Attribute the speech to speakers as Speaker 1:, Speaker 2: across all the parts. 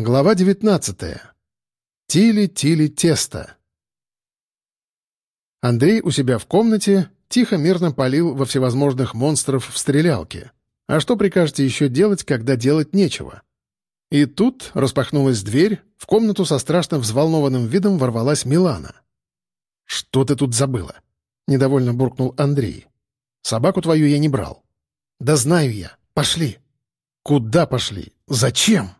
Speaker 1: Глава 19. Тили-тили тесто. Андрей у себя в комнате тихо мирно полил во всевозможных монстров в стрелялке. А что прикажете еще делать, когда делать нечего? И тут распахнулась дверь, в комнату со страшно взволнованным видом ворвалась Милана. «Что ты тут забыла?» — недовольно буркнул Андрей. «Собаку твою я не брал». «Да знаю я. Пошли». «Куда пошли? Зачем?»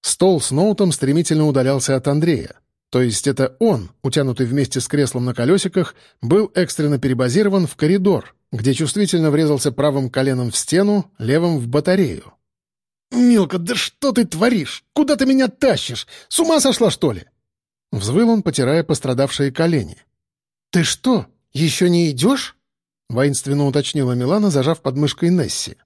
Speaker 1: Стол с ноутом стремительно удалялся от Андрея. То есть это он, утянутый вместе с креслом на колесиках, был экстренно перебазирован в коридор, где чувствительно врезался правым коленом в стену, левым в батарею. «Милка, да что ты творишь? Куда ты меня тащишь? С ума сошла, что ли?» Взвыл он, потирая пострадавшие колени. «Ты что, еще не идешь?» — воинственно уточнила Милана, зажав подмышкой Несси.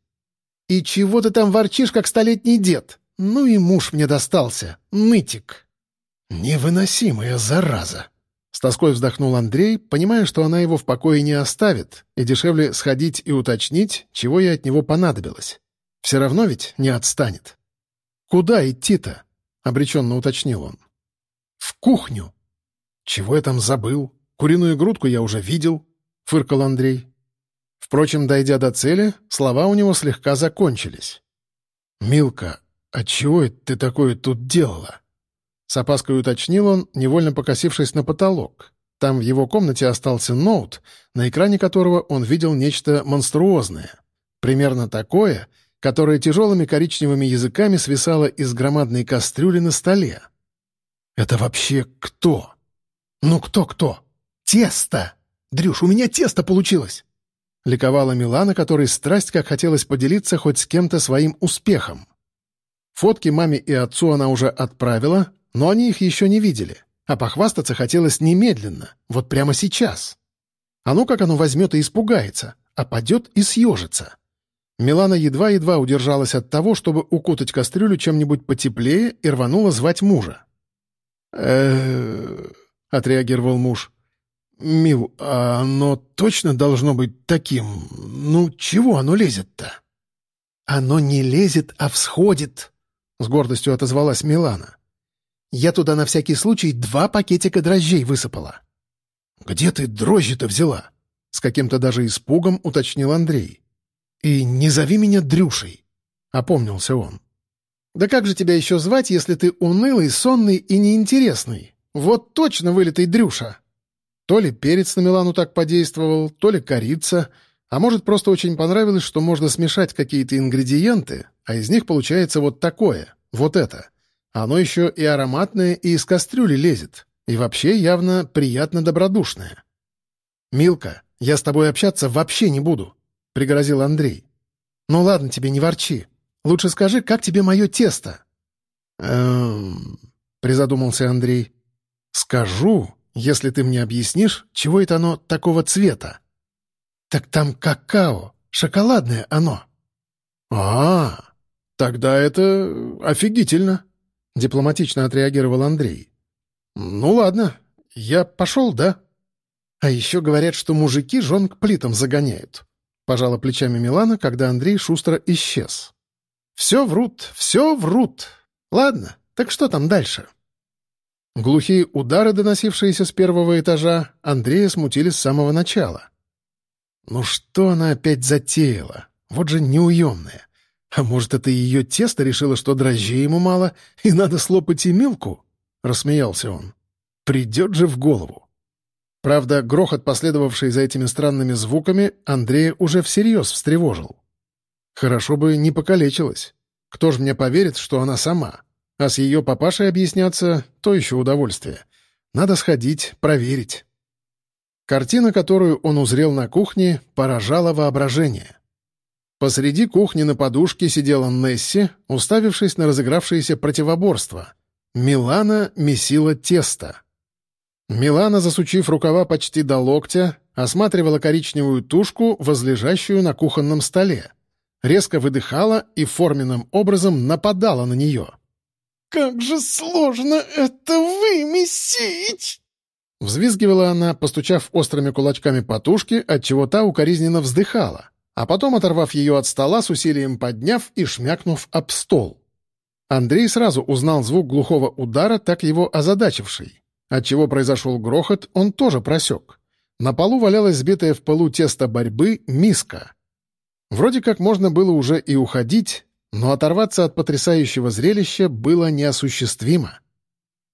Speaker 1: «И чего ты там ворчишь, как столетний дед? Ну и муж мне достался, нытик». «Невыносимая зараза!» С тоской вздохнул Андрей, понимая, что она его в покое не оставит, и дешевле сходить и уточнить, чего ей от него понадобилось. Все равно ведь не отстанет. «Куда идти-то?» — обреченно уточнил он. «В кухню». «Чего я там забыл? Куриную грудку я уже видел», — фыркал Андрей. Впрочем, дойдя до цели, слова у него слегка закончились. «Милка, а чего это ты такое тут делала?» С опаской уточнил он, невольно покосившись на потолок. Там в его комнате остался ноут, на экране которого он видел нечто монструозное. Примерно такое, которое тяжелыми коричневыми языками свисало из громадной кастрюли на столе. «Это вообще кто?» «Ну кто-кто? Тесто! Дрюш, у меня тесто получилось!» Ликовала Милана, которой страсть как хотелось поделиться хоть с кем-то своим успехом. Фотки маме и отцу она уже отправила, но они их еще не видели, а похвастаться хотелось немедленно, вот прямо сейчас. А ну как оно возьмет и испугается, а падет и съежится. Милана едва-едва удержалась от того, чтобы укутать кастрюлю чем-нибудь потеплее и рванула звать мужа. э отреагировал муж. «Мил, а оно точно должно быть таким? Ну, чего оно лезет-то?» «Оно не лезет, а всходит», — с гордостью отозвалась Милана. Я туда на всякий случай два пакетика дрожжей высыпала». «Где ты дрожжи-то взяла?» — с каким-то даже испугом уточнил Андрей. «И не зови меня Дрюшей», — опомнился он. «Да как же тебя еще звать, если ты унылый, сонный и неинтересный? Вот точно вылитый Дрюша!» То ли перец на Милану так подействовал, то ли корица, а может, просто очень понравилось, что можно смешать какие-то ингредиенты, а из них получается вот такое, вот это. Оно еще и ароматное, и из кастрюли лезет. И вообще явно приятно добродушное. «Милка, я с тобой общаться вообще не буду», — пригрозил Андрей. «Ну ладно тебе, не ворчи. Лучше скажи, как тебе мое тесто?» «Эм...» — призадумался Андрей. «Скажу, если ты мне объяснишь, чего это оно такого цвета». «Так там какао, шоколадное оно». «А, -а тогда это офигительно», — дипломатично отреагировал Андрей. «Ну ладно, я пошел, да?» «А еще говорят, что мужики жен к плитам загоняют», — пожала плечами Милана, когда Андрей шустро исчез. «Все врут, все врут. Ладно, так что там дальше?» Глухие удары, доносившиеся с первого этажа, Андрея смутили с самого начала. «Ну что она опять затеяла? Вот же неуемная. А может, это ее тесто решило, что дрожжей ему мало, и надо слопать и милку? Рассмеялся он. Придет же в голову. Правда, грохот, последовавший за этими странными звуками, Андрея уже всерьез встревожил. Хорошо бы не покалечилась. Кто ж мне поверит, что она сама? А с ее папашей объясняться — то еще удовольствие. Надо сходить, проверить. Картина, которую он узрел на кухне, поражала воображение. Посреди кухни на подушке сидела Несси, уставившись на разыгравшееся противоборство. Милана месила тесто. Милана, засучив рукава почти до локтя, осматривала коричневую тушку, возлежащую на кухонном столе. Резко выдыхала и форменным образом нападала на нее. «Как же сложно это вымесить!» Взвизгивала она, постучав острыми кулачками по тушке, отчего та укоризненно вздыхала а потом, оторвав ее от стола, с усилием подняв и шмякнув об стол. Андрей сразу узнал звук глухого удара, так его озадачивший. Отчего произошел грохот, он тоже просек. На полу валялась сбитая в полу тесто борьбы миска. Вроде как можно было уже и уходить, но оторваться от потрясающего зрелища было неосуществимо.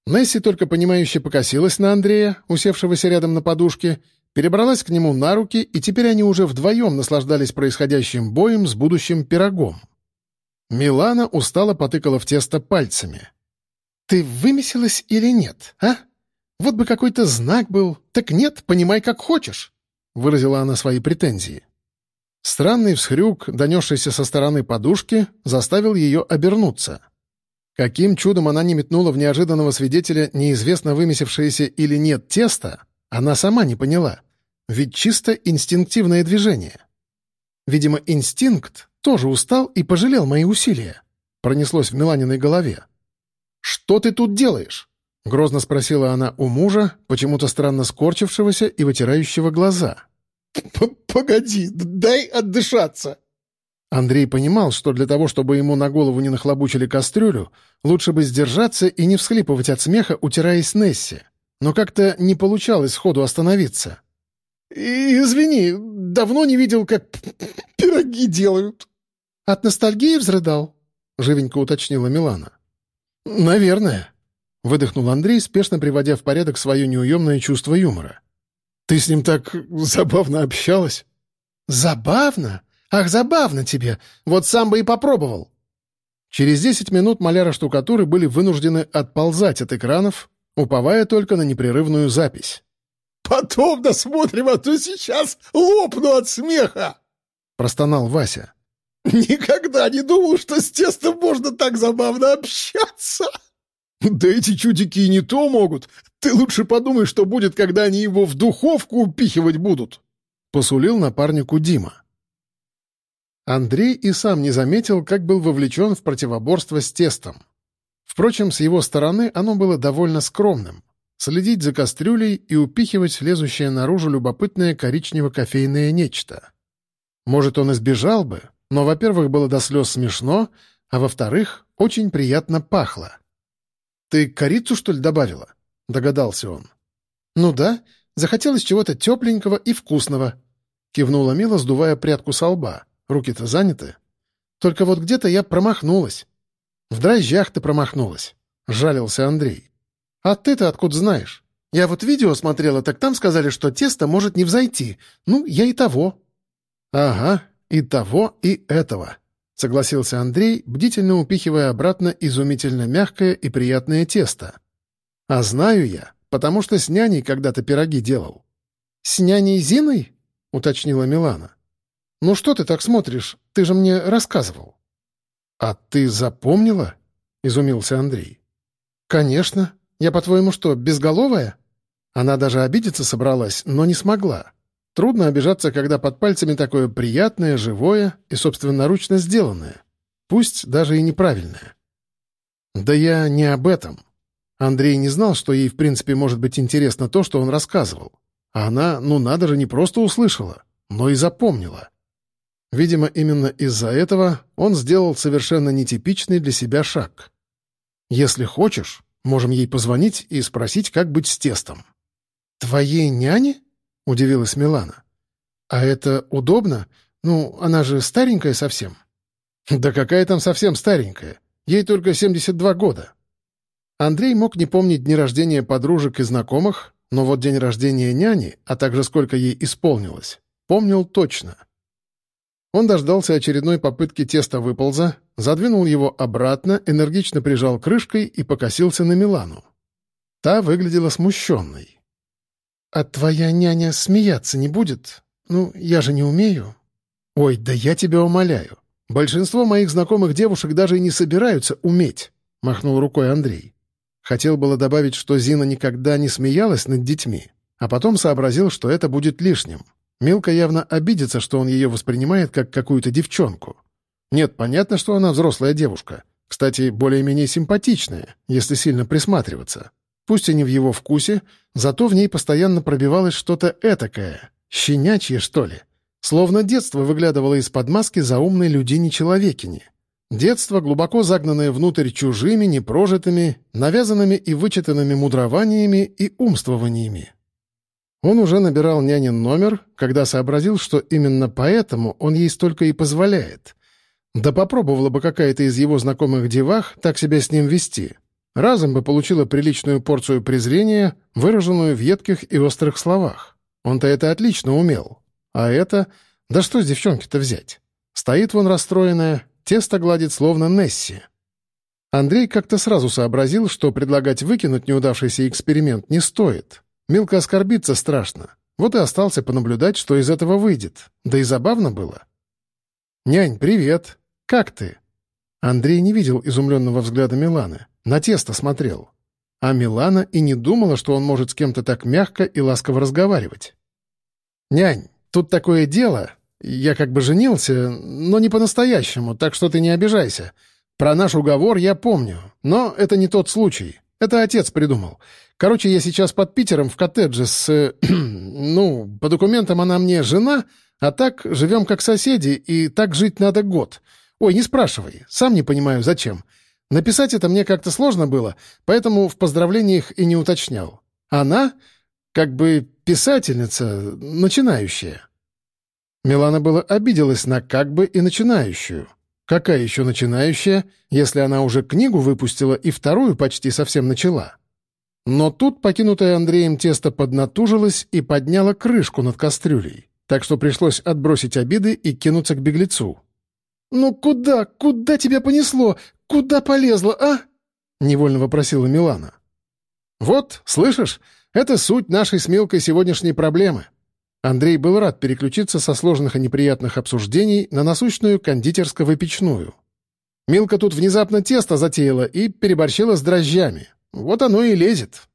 Speaker 1: Несси только понимающе покосилась на Андрея, усевшегося рядом на подушке, перебралась к нему на руки, и теперь они уже вдвоем наслаждались происходящим боем с будущим пирогом. Милана устало потыкала в тесто пальцами. «Ты вымесилась или нет, а? Вот бы какой-то знак был. Так нет, понимай, как хочешь», — выразила она свои претензии. Странный всхрюк, донесшийся со стороны подушки, заставил ее обернуться. Каким чудом она не метнула в неожиданного свидетеля неизвестно вымесившееся или нет тесто, она сама не поняла. Ведь чисто инстинктивное движение. Видимо, инстинкт тоже устал и пожалел мои усилия. Пронеслось в Миланиной голове. «Что ты тут делаешь?» — грозно спросила она у мужа, почему-то странно скорчившегося и вытирающего глаза.
Speaker 2: «Погоди, дай отдышаться!»
Speaker 1: Андрей понимал, что для того, чтобы ему на голову не нахлобучили кастрюлю, лучше бы сдержаться и не всхлипывать от смеха, утираясь Несси. Но как-то не получалось сходу остановиться.
Speaker 2: «Извини, давно не видел, как пироги делают».
Speaker 1: «От ностальгии взрыдал?» — живенько уточнила Милана.
Speaker 2: «Наверное», —
Speaker 1: выдохнул Андрей, спешно приводя в порядок свое неуемное чувство юмора.
Speaker 2: «Ты с ним так забавно общалась».
Speaker 1: «Забавно? Ах, забавно тебе! Вот сам бы и попробовал!» Через десять минут маляра штукатуры были вынуждены отползать от экранов, уповая только на непрерывную запись.
Speaker 2: Потом досмотрим, а то сейчас лопну от смеха!»
Speaker 1: — простонал Вася.
Speaker 2: «Никогда не думал, что с тестом можно так забавно общаться!» «Да эти чудики и не то могут. Ты лучше подумай, что будет, когда они его в духовку упихивать будут!»
Speaker 1: — посулил напарнику Дима. Андрей и сам не заметил, как был вовлечен в противоборство с тестом. Впрочем, с его стороны оно было довольно скромным следить за кастрюлей и упихивать лезущее наружу любопытное коричнево-кофейное нечто. Может, он избежал бы, но, во-первых, было до слез смешно, а во-вторых, очень приятно пахло. «Ты корицу, что ли, добавила?» — догадался он. «Ну да, захотелось чего-то тепленького и вкусного», — кивнула Мила, сдувая прядку со лба. Руки-то заняты. «Только вот где-то я промахнулась». «В дрожжах ты промахнулась», — жалился Андрей. «А ты-то откуда знаешь? Я вот видео смотрела, так там сказали, что тесто может не взойти. Ну, я и того». «Ага, и того, и этого», — согласился Андрей, бдительно упихивая обратно изумительно мягкое и приятное тесто. «А знаю я, потому что с няней когда-то пироги делал». «С няней Зиной?» — уточнила Милана. «Ну что ты так смотришь? Ты же мне рассказывал». «А ты запомнила?» — изумился Андрей. «Конечно. Я, по-твоему, что, безголовая?» Она даже обидеться собралась, но не смогла. Трудно обижаться, когда под пальцами такое приятное, живое и собственноручно сделанное. Пусть даже и неправильное. Да я не об этом. Андрей не знал, что ей в принципе может быть интересно то, что он рассказывал. А она, ну надо же, не просто услышала, но и запомнила. Видимо, именно из-за этого он сделал совершенно нетипичный для себя шаг. «Если хочешь, Можем ей позвонить и спросить, как быть с тестом». «Твоей няне?» — удивилась Милана. «А это удобно? Ну, она же старенькая совсем». «Да какая там совсем старенькая? Ей только 72 года». Андрей мог не помнить дни рождения подружек и знакомых, но вот день рождения няни, а также сколько ей исполнилось, помнил точно. Он дождался очередной попытки теста выполза, задвинул его обратно, энергично прижал крышкой и покосился на Милану. Та выглядела смущенной. «А твоя няня смеяться не будет? Ну, я же не умею». «Ой, да я тебя умоляю. Большинство моих знакомых девушек даже и не собираются уметь», — махнул рукой Андрей. Хотел было добавить, что Зина никогда не смеялась над детьми, а потом сообразил, что это будет лишним. Милка явно обидится, что он ее воспринимает как какую-то девчонку. Нет, понятно, что она взрослая девушка. Кстати, более-менее симпатичная, если сильно присматриваться. Пусть и не в его вкусе, зато в ней постоянно пробивалось что-то этакое. Щенячье, что ли. Словно детство выглядывало из-под маски заумной людини-человекини. Детство, глубоко загнанное внутрь чужими, непрожитыми, навязанными и вычитанными мудрованиями и умствованиями. Он уже набирал нянин номер, когда сообразил, что именно поэтому он ей столько и позволяет. Да попробовала бы какая-то из его знакомых девах так себя с ним вести. Разом бы получила приличную порцию презрения, выраженную в едких и острых словах. Он-то это отлично умел. А это... Да что с девчонки-то взять? Стоит вон расстроенная, тесто гладит словно Несси. Андрей как-то сразу сообразил, что предлагать выкинуть неудавшийся эксперимент не стоит. Милка оскорбиться страшно. Вот и остался понаблюдать, что из этого выйдет. Да и забавно было. «Нянь, привет! Как ты?» Андрей не видел изумленного взгляда Миланы. На тесто смотрел. А Милана и не думала, что он может с кем-то так мягко и ласково разговаривать. «Нянь, тут такое дело. Я как бы женился, но не по-настоящему, так что ты не обижайся. Про наш уговор я помню, но это не тот случай. Это отец придумал. Короче, я сейчас под Питером в коттедже с... ну, по документам она мне жена, а так живем как соседи, и так жить надо год. Ой, не спрашивай, сам не понимаю, зачем. Написать это мне как-то сложно было, поэтому в поздравлениях и не уточнял. Она как бы писательница, начинающая. Милана была обиделась на «как бы» и «начинающую». Какая еще начинающая, если она уже книгу выпустила и вторую почти совсем начала? Но тут покинутое Андреем тесто поднатужилось и подняло крышку над кастрюлей, так что пришлось отбросить обиды и кинуться к беглецу. «Ну куда, куда тебя понесло? Куда полезла, а?» — невольно вопросила Милана. «Вот, слышишь, это суть нашей с Милкой сегодняшней проблемы», Андрей был рад переключиться со сложных и неприятных обсуждений на насущную кондитерско-выпечную. Милка тут внезапно тесто затеяла и переборщила с дрожжами. Вот оно и лезет.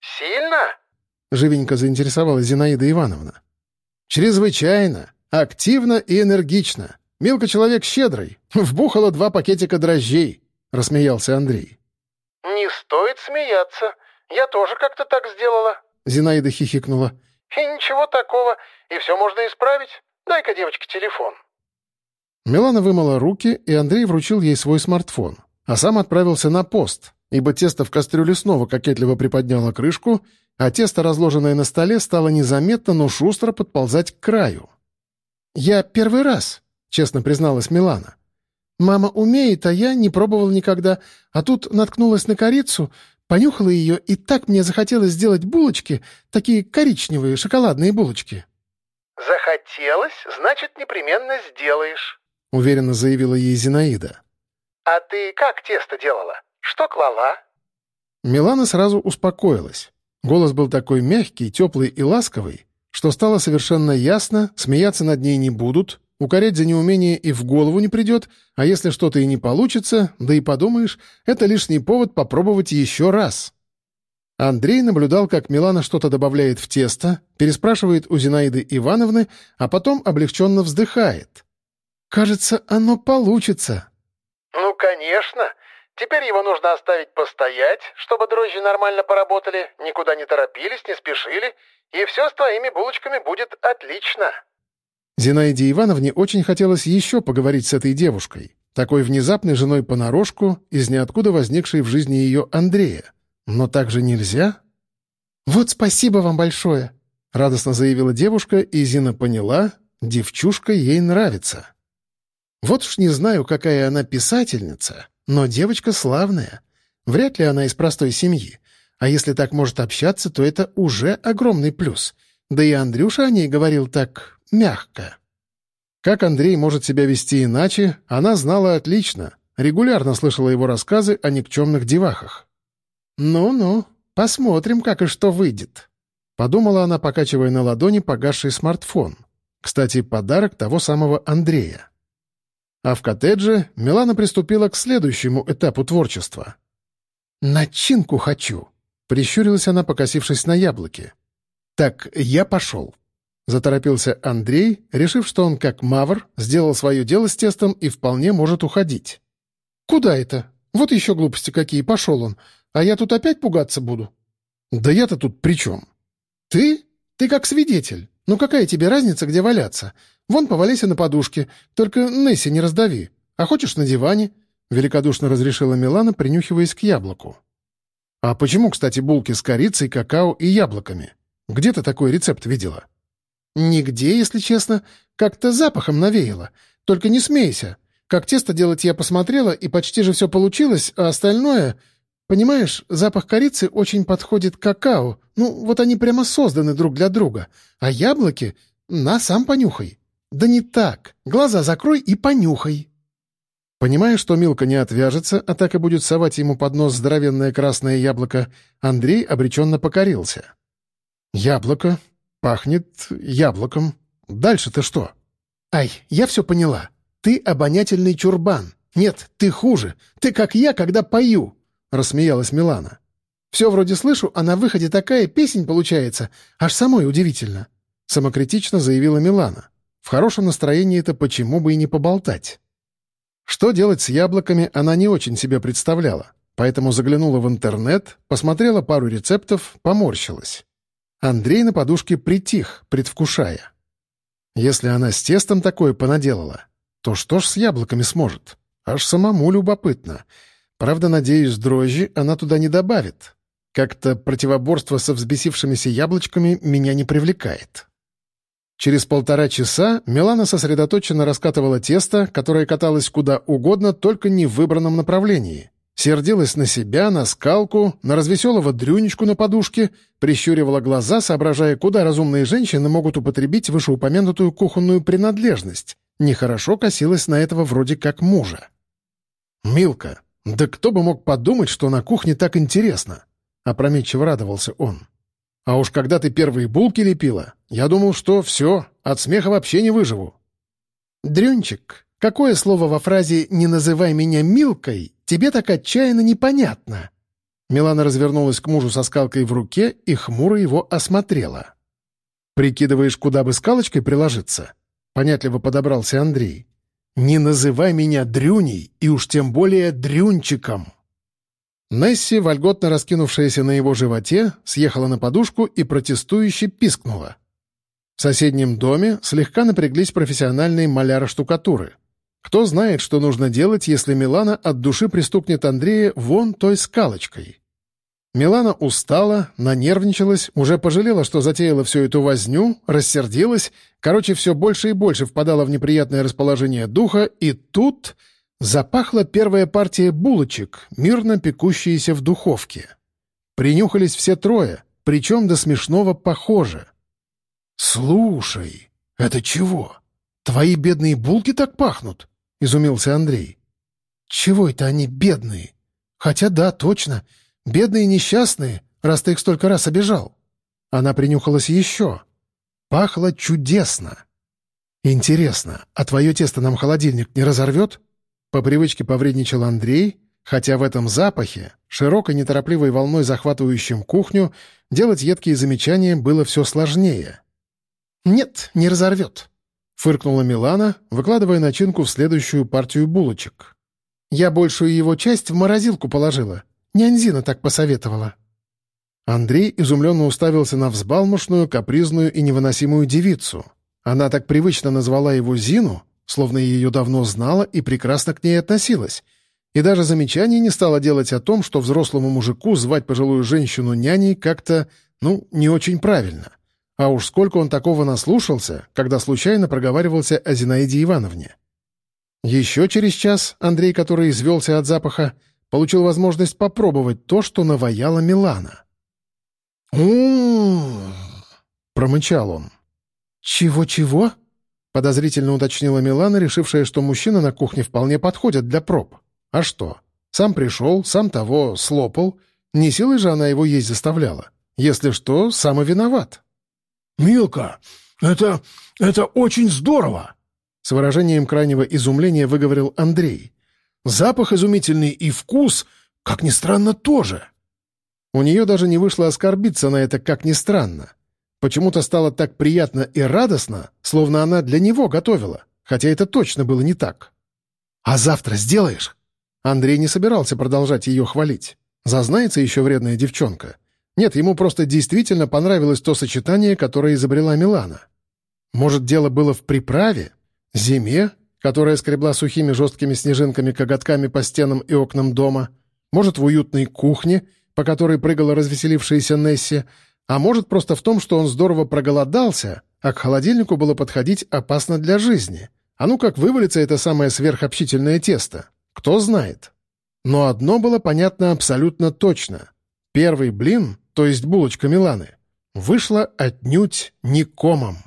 Speaker 3: «Сильно?»
Speaker 1: — живенько заинтересовалась Зинаида Ивановна. «Чрезвычайно, активно и энергично. Милка человек щедрый, вбухала два пакетика дрожжей», — рассмеялся Андрей.
Speaker 3: «Не стоит смеяться. Я тоже как-то так сделала», —
Speaker 1: Зинаида хихикнула.
Speaker 3: И ничего такого, и все можно исправить. Дай-ка, девочке, телефон».
Speaker 1: Милана вымыла руки, и Андрей вручил ей свой смартфон, а сам отправился на пост, ибо тесто в кастрюле снова кокетливо приподняло крышку, а тесто, разложенное на столе, стало незаметно, но шустро подползать к краю. «Я первый раз», — честно призналась Милана. «Мама умеет, а я не пробовал никогда, а тут наткнулась на корицу, Понюхала ее, и так мне захотелось сделать булочки, такие коричневые шоколадные булочки.
Speaker 3: «Захотелось, значит, непременно сделаешь», —
Speaker 1: уверенно заявила ей Зинаида.
Speaker 3: «А ты как тесто делала? Что клала?»
Speaker 1: Милана сразу успокоилась. Голос был такой мягкий, теплый и ласковый, что стало совершенно ясно, смеяться над ней не будут, Укорять за неумение и в голову не придет, а если что-то и не получится, да и подумаешь, это лишний повод попробовать еще раз. Андрей наблюдал, как Милана что-то добавляет в тесто, переспрашивает у Зинаиды Ивановны, а потом облегченно вздыхает. «Кажется, оно получится».
Speaker 3: «Ну, конечно. Теперь его нужно оставить постоять, чтобы дрожжи нормально поработали, никуда не торопились, не спешили, и все с твоими булочками будет отлично».
Speaker 1: Зинаиде Ивановне очень хотелось еще поговорить с этой девушкой, такой внезапной женой понарошку, из ниоткуда возникшей в жизни ее Андрея. Но так же нельзя. «Вот спасибо вам большое!» — радостно заявила девушка, и Зина поняла, девчушка ей нравится. Вот уж не знаю, какая она писательница, но девочка славная. Вряд ли она из простой семьи. А если так может общаться, то это уже огромный плюс. Да и Андрюша о ней говорил так мягко. Как Андрей может себя вести иначе, она знала отлично, регулярно слышала его рассказы о никчемных девахах. «Ну-ну, посмотрим, как и что выйдет», — подумала она, покачивая на ладони погасший смартфон. Кстати, подарок того самого Андрея. А в коттедже Милана приступила к следующему этапу творчества. «Начинку хочу», — прищурилась она, покосившись на яблоки. «Так, я пошел». Заторопился Андрей, решив, что он, как мавр, сделал свое дело с тестом и вполне может уходить. «Куда это? Вот еще глупости какие, пошел он. А я тут опять пугаться буду?» «Да я-то тут при чем?» «Ты? Ты как свидетель. Ну какая тебе разница, где валяться? Вон поваляйся на подушке, только Несси не раздави. А хочешь на диване?» — великодушно разрешила Милана, принюхиваясь к яблоку. «А почему, кстати, булки с корицей, какао и яблоками? Где ты такой рецепт видела?» «Нигде, если честно. Как-то запахом навеяло. Только не смейся. Как тесто делать я посмотрела, и почти же все получилось, а остальное... Понимаешь, запах корицы очень подходит к какао. Ну, вот они прямо созданы друг для друга. А яблоки... На, сам понюхай. Да не так. Глаза закрой и понюхай». Понимая, что Милка не отвяжется, а так и будет совать ему под нос здоровенное красное яблоко, Андрей обреченно покорился. «Яблоко? Пахнет яблоком. Дальше-то что?» «Ай, я все поняла. Ты обонятельный чурбан. Нет, ты хуже. Ты как я, когда пою», — рассмеялась Милана. «Все вроде слышу, а на выходе такая песень получается. Аж самой удивительно», — самокритично заявила Милана. «В хорошем настроении это почему бы и не поболтать?» Что делать с яблоками, она не очень себе представляла, поэтому заглянула в интернет, посмотрела пару рецептов, поморщилась. Андрей на подушке притих, предвкушая. Если она с тестом такое понаделала, то что ж с яблоками сможет? Аж самому любопытно. Правда, надеюсь, дрожжи она туда не добавит. Как-то противоборство со взбесившимися яблочками меня не привлекает. Через полтора часа Милана сосредоточенно раскатывала тесто, которое каталось куда угодно, только не в выбранном направлении. Сердилась на себя, на скалку, на развеселого дрюнечку на подушке, прищуривала глаза, соображая, куда разумные женщины могут употребить вышеупомянутую кухонную принадлежность. Нехорошо косилась на этого вроде как мужа. «Милка, да кто бы мог подумать, что на кухне так интересно?» — опрометчиво радовался он. А уж когда ты первые булки лепила, я думал, что все, от смеха вообще не выживу. Дрюнчик, какое слово во фразе «не называй меня Милкой» тебе так отчаянно непонятно? Милана развернулась к мужу со скалкой в руке и хмуро его осмотрела. «Прикидываешь, куда бы скалочкой приложиться?» Понятливо подобрался Андрей. «Не называй меня Дрюней и уж тем более Дрюнчиком!» Несси, вольготно раскинувшаяся на его животе, съехала на подушку и протестующе пискнула. В соседнем доме слегка напряглись профессиональные маляры штукатуры. Кто знает, что нужно делать, если Милана от души пристукнет Андрея вон той скалочкой. Милана устала, нанервничалась, уже пожалела, что затеяла всю эту возню, рассердилась, короче, все больше и больше впадала в неприятное расположение духа, и тут Запахла первая партия булочек, мирно пекущиеся в духовке. Принюхались все трое, причем до смешного похоже. «Слушай, это чего? Твои бедные булки так пахнут?» — изумился Андрей. «Чего это они бедные? Хотя да, точно, бедные несчастные, раз ты их столько раз обижал». Она принюхалась еще. Пахло чудесно. «Интересно, а твое тесто нам холодильник не разорвет?» По привычке повредничал Андрей, хотя в этом запахе, широкой неторопливой волной захватывающим кухню, делать едкие замечания было все сложнее. «Нет, не разорвет», — фыркнула Милана, выкладывая начинку в следующую партию булочек. «Я большую его часть в морозилку положила. Нянзина так посоветовала». Андрей изумленно уставился на взбалмошную, капризную и невыносимую девицу. Она так привычно назвала его Зину, словно ее давно знала и прекрасно к ней относилась, и даже замечаний не стала делать о том, что взрослому мужику звать пожилую женщину няней как-то, ну, не очень правильно. А уж сколько он такого наслушался, когда случайно проговаривался о Зинаиде Ивановне. Еще через час Андрей, который извелся от запаха, получил возможность попробовать то, что наваяла Милана. «М-м-м!» промычал он. «Чего-чего?» Подозрительно уточнила Милана, решившая, что мужчины на кухне вполне подходят для проб. А что? Сам пришел, сам того слопал. Не силой же она его есть заставляла. Если что, сам и виноват.
Speaker 2: «Милка, это... это очень здорово!»
Speaker 1: С выражением крайнего изумления выговорил Андрей. «Запах изумительный и вкус, как ни странно, тоже». У нее даже не вышло оскорбиться на это, как ни странно. Почему-то стало так приятно и радостно, словно она для него готовила, хотя это точно было не так. «А завтра сделаешь?» Андрей не собирался продолжать ее хвалить. Зазнается еще вредная девчонка. Нет, ему просто действительно понравилось то сочетание, которое изобрела Милана. Может, дело было в приправе, зиме, которая скребла сухими жесткими снежинками коготками по стенам и окнам дома, может, в уютной кухне, по которой прыгала развеселившаяся Несси, а может, просто в том, что он здорово проголодался, а к холодильнику было подходить опасно для жизни. А ну как вывалится это самое сверхобщительное тесто? Кто знает. Но одно было понятно абсолютно точно. Первый блин, то есть булочка Миланы, вышла отнюдь не комом.